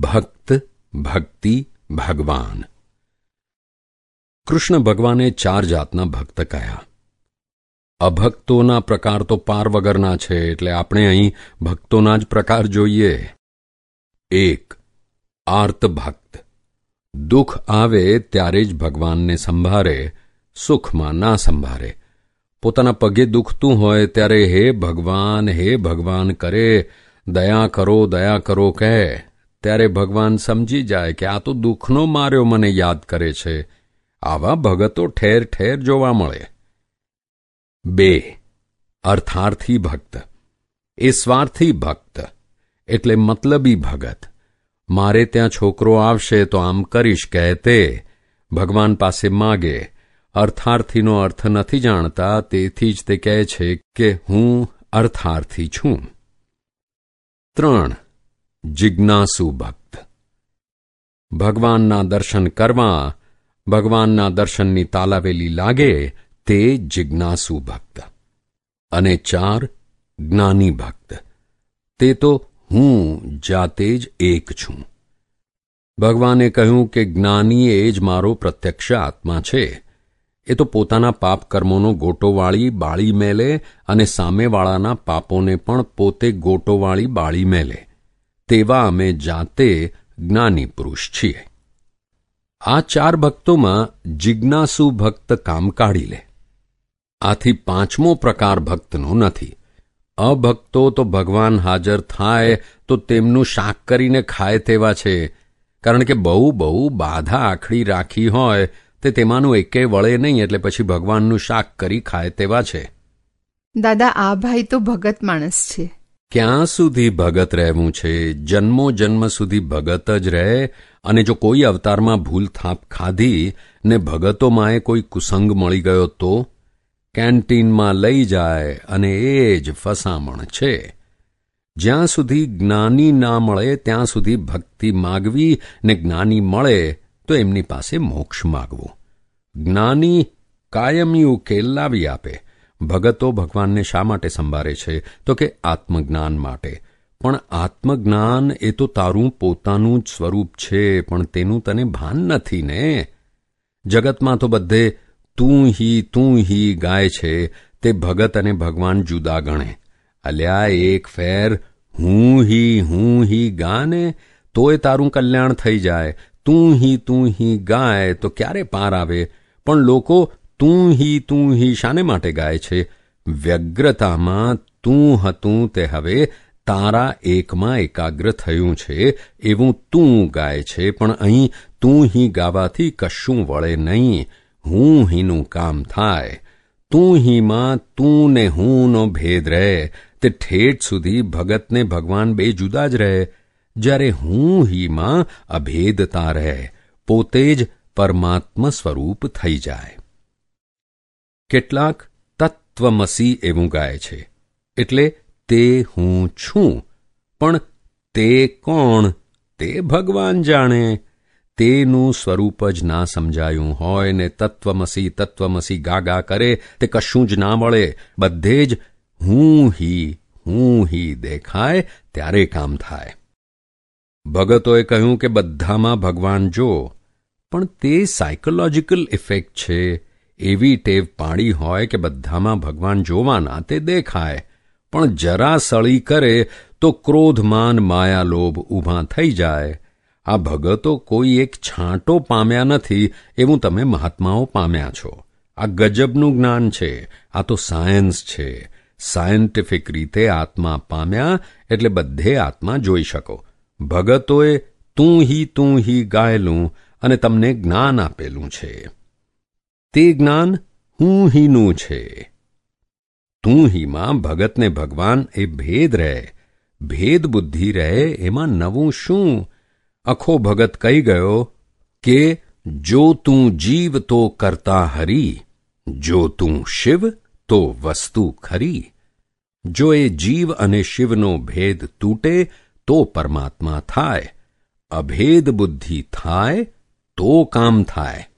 ભક્ત ભક્તિ ભગવાન કૃષ્ણ ભગવાને ચાર જાતના ભક્ત કહ્યા અભક્તોના પ્રકાર તો પાર વગરના છે એટલે આપણે અહીં ભક્તોના જ પ્રકાર જોઈએ એક આર્ત ભક્ત દુઃખ આવે ત્યારે જ ભગવાનને સંભારે સુખમાં ના સંભારે પોતાના પગે દુખતું હોય ત્યારે હે ભગવાન હે ભગવાન કરે દયા કરો દયા કરો કહે ત્યારે ભગવાન સમજી જાય કે આ તો દુઃખનો માર્યો મને યાદ કરે છે. આવા ભગતો ઠેર ઠેર જોવા મળે. બે. અર્થાર્થી ભક્ત. એ સ્વાર્થી ભક્ત, એટલે મતલબી ભગત. મારે ત્યાં છોકરો આવશે તો આમ કરીશ, કહે તે. ભગવાન પાસે માગે. અર્થાર્થીનો અર્થ નથી જાણતા, તેથી જ તે કહે છે કે હું અર્થાર્થી છું. ત્રણ. જિજ્ઞાસુ ભક્ત. ભગવાનના દર્શન કરવા, ભગવાનના દર્શનની તાલાવેલી લાગે તે જિજ્ઞાસુ ભક્ત. અને ચાર જ્ઞાની ભક્ત. તે તો હું જાતે જ એક છું. ભગવાને કહ્યું કે જ્ઞાની એ જ મારો પ્રત્યક્ષ આત્મા છે. એ તો પોતાના પાપ કર્મોનો ગોટોવાળી બાળી મેલે અને સામેવાળાના પાપોને પણ પોતે ગોટોવાળી બાળી મેલે. તેવા અમે જાતે જ્ઞાની પુરુષ છીએ. આ ચાર ભક્તોમાં જિજ્ઞાસુ ભક્ત કામ કાઢી લે. આથી પાંચમો પ્રકાર ભક્તનો નથી. અભક્તો તો ભગવાન હાજર થાય તો તેમનું શાક કરીને ખાય તેવા છે. કારણ કે બહુ બહુ બાધા આખડી રાખી હોય તે તેમાંનું એકે વળે નહીં એટલે પછી ભગવાનનું શાક કરી ખાય તેવા છે. દાદા, આ ભાઈ તો ભગત માણસ છે. ક્યાં સુધી ભગત રહેવું છે? જન્મો જન્મ સુધી ભગત જ રહે અને જો કોઈ અવતારમાં ભૂલ થાપ ખાધી ને ભગતોમાંએ કોઈ કુસંગ મળી ગયો તો? કેન્ટીનમાં લઈ જાય અને એ જ ફસામણ છે. જ્યાં સુધી જ્ઞાની ના મળે, ત્યાં સુધી ભક્તિ માગવી ને જ્ઞાની મળે, તો એમની પાસે મોક્ષ માગવું. જ્ઞાની કાયમી ઉકેલ લાવી આપે. ભગતો ભગવાનને શા માટે સંભાળે છે? તો કે આત્મજ્ઞાન માટે. પણ આત્મજ્ઞાન એ તો તારું પોતાનું જ સ્વરૂપ છે, પણ તેનું તને ભાન નથી ને? જગતમાં તો બધે તું હી તું હી ગાય છે, તે ભગત અને ભગવાન જુદા ગણે. અલ્યા, એક ફેર હું હી હું હી ગાને, તોય તારું કલ્યાણ થઈ જાય. તું હી તું હી ગાય, તો ક્યારે પાર આવે? પણ લોકો તું હી તું હી શાને માટે ગાય છે? વ્યગ્રતામાં તું હતું તે હવે તારા એકમાં એકાગ્ર થયું છે, એવું તું ગાય છે, પણ અહીં તું હી ગાવાથી કશું વળે નહીં. હું હીનું કામ થાય. તું હીમાં તું ને હુંનો ભેદ રહે. તે ઠેઠ સુધી ભગતને ભગવાન બે જુદા જ રહે. જ્યારે હું હીમાં અભેદતા રહે, પોતે જ પરમાત્મા સ્વરૂપ થઈ જાય. કેટલાક તત્વમસી એવું ગાય છે. એટલે તે હું છું, પણ તે કોણ? તે ભગવાન જાણે. તેનું સ્વરૂપ જ ના સમજાયું હોય ને તત્વમસી તત્વમસી ગાગા કરે, તે કશું જ ના મળે બધે જ હું હી હું હી દેખાય, ત્યારે કામ થાય. ભગતોએ કહ્યું કે બધામાં ભગવાન જો, પણ તે સાયકોલોજિકલ ઇફેક્ટ છે. એવી ટેવ પાડી હોય કે બધામાં ભગવાન જોવાના તે દેખાય. પણ જરા સળી કરે તો ક્રોધમાન માયાલોભ ઊભા થઈ જાય. આ ભગતો કોઈ એક છાંટો પામ્યા નથી એવું તમે મહાત્માઓ પામ્યા છો. આ ગજબનું જ્ઞાન છે. આ તો સાયન્સ છે. સાયન્ટિફિક રીતે આત્મા પામ્યા એટલે બધે આત્મા જોઈ શકો. ભગતોએ તું હી તું હી ગાયેલું અને તમને જ્ઞાન આપેલું છે. તે જ્ઞાન હું હીનું છે. તું હીમાં ભગતને ભગવાન એ ભેદ રહે, ભેદ બુદ્ધિ રહે, એમાં નવું શું? અખો ભગત કહી ગયો કે, જો તું જીવ તો કરતા હરી, જો તું શિવ તો વસ્તુ ખરી. જો એ જીવ અને શિવનો ભેદ તૂટે, તો પરમાત્મા થાય. અભેદ બુદ્ધિ થાય, તો કામ થાય.